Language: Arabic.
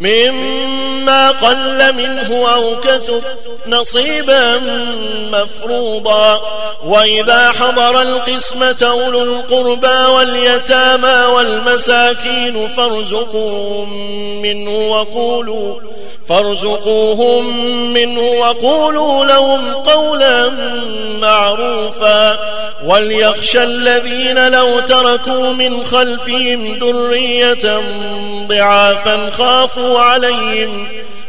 مما قل منه أو كثر نصيبا مفروضا. وإذا حضر القسمة أولو القربى واليتامى والمساكين فارزقوهم منه وقولوا فارزقوهم منه وقولوا لهم قولا معروفا. وليخشى الذين لو تركوا من خلفهم ذرية ضعافا خافوا عليهم